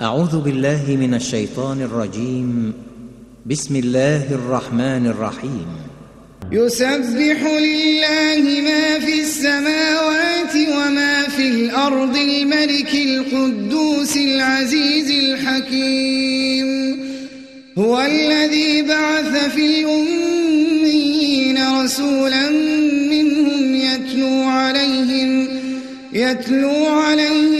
أعوذ بالله من الشيطان الرجيم. بسم الله الرحمن الرحيم. يسبح لله ما في السماوات وما في الأرض الملك القدوس العزيز الحكيم. هو الذي بعث في الأمين رسولا منهم يتلو عليهم يتلو عليهم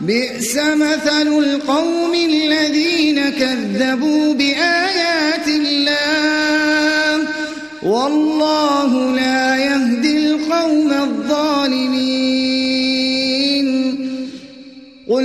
بئس مثل القوم الذين كذبوا بآيات الله والله لا يهدي القوم الظالمين. قل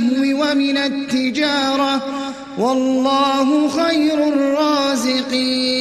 اللهو ومن التجارة والله خير الرازقين.